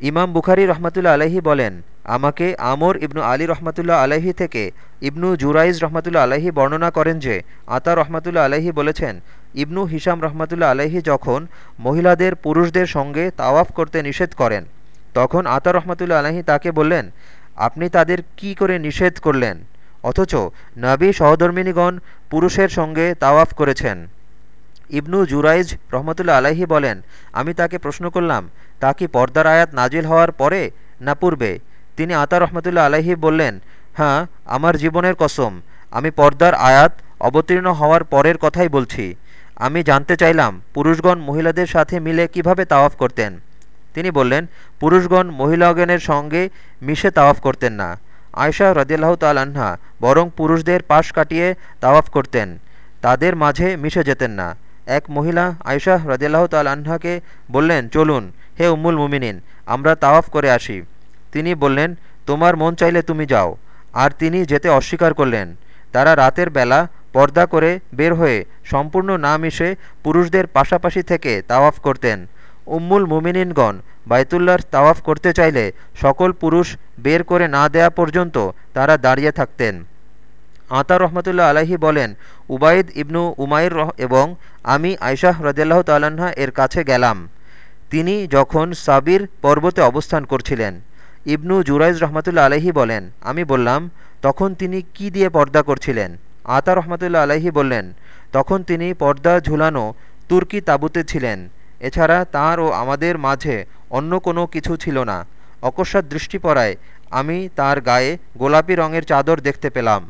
ইমাম বুখারি রহমতুল্লা আলহি বলেন, আমাকে আমর ইবনু আলী রহমতুল্লাহ আলহি থেকে ইবনু জুরাইজ রহমতুল্লা আলহি বর্ণনা করেন যে, আতা রহমতুল্লা আলহি বলেছেন, ইবনু হিসাম রহমতুল্লা আলহি যখন মহিলাদের পুরুষদের সঙ্গে তাওয়াফ করতে নিষেধ করেন, তখন আতা রহমতুল্লা আলহি তাকে বললেন, আপনি তাদের কি করে নিষেধ করলেন? অথচ নবী সহধর্মিনীগণ পুরুষের সঙ্গে তাওয়াফ করেছেন। ইবনু জুরাইজ রহমতুল্লা আলাহি বলেন, আমি তাকে প্রশ্ন করলাম তা কি পর্দার আয়াত নাজিল হওয়ার পরে না পূর্বে? তিনি আতা রহমতুল্লা আলাহি বললেন হ্যাঁ আমার জীবনের কসম, আমি পর্দার আয়াত অবতীর্ণ হওয়ার পরের কথাই বলছি। আমি জানতে চাইলাম, পুরুষগণ মহিলাদের সাথে মিলে কীভাবে তাওয়াফ করতেন? তিনি বললেন, পুরুষগণ মহিলাগণের সঙ্গে মিশে তাওয়াফ করতেন না। আয়সা রদিয়াল্লাহ তাল্লাহা বরং পুরুষদের পাশ কাটিয়ে তাওয়াফ করতেন। তাদের মাঝে মিশে যেতেন না। এক মহিলা আয়সা রদিয়াল্লাহ তাল্লাহ্নাকে বললেন, চলুন, হে উম্মুল মুমিনিন, আমরা তাওয়াফ করে আসি। তিনি বললেন, তোমার মন চাইলে তুমি যাও। আর তিনি যেতে অস্বীকার করলেন। তারা রাতের বেলা পর্দা করে বের হয়ে সম্পূর্ণ না মিশে পুরুষদের পাশাপাশি থেকে তাওয়াফ করতেন। উম্মুল মুমিনিনগণ বাইতুল্লার তাওয়াফ করতে চাইলে সকল পুরুষ বের করে না দেয়া পর্যন্ত তারা দাঁড়িয়ে থাকতেন। আতা রহমতুল্লাহ আলাহি বলেন, উবাইদ ইবনু উমাইর এবং আমি আয়শাহ রদেলাহ তাল্লাহা এর কাছে গেলাম। তিনি যখন সাবির পর্বতে অবস্থান করছিলেন, ইবনু জুরাইজ রহমতুল্লা আলহি বলেন, আমি বললাম, তখন তিনি কি দিয়ে পর্দা করছিলেন? আতা রহমতুল্লা আলহি বললেন, তখন তিনি পর্দা ঝুলানো তুর্কি তাঁবুতে ছিলেন। এছাড়া তাঁর ও আমাদের মাঝে অন্য কোনো কিছু ছিল না। অকস্মাৎ দৃষ্টি পড়ায় আমি তার গায়ে গোলাপি রঙের চাদর দেখতে পেলাম।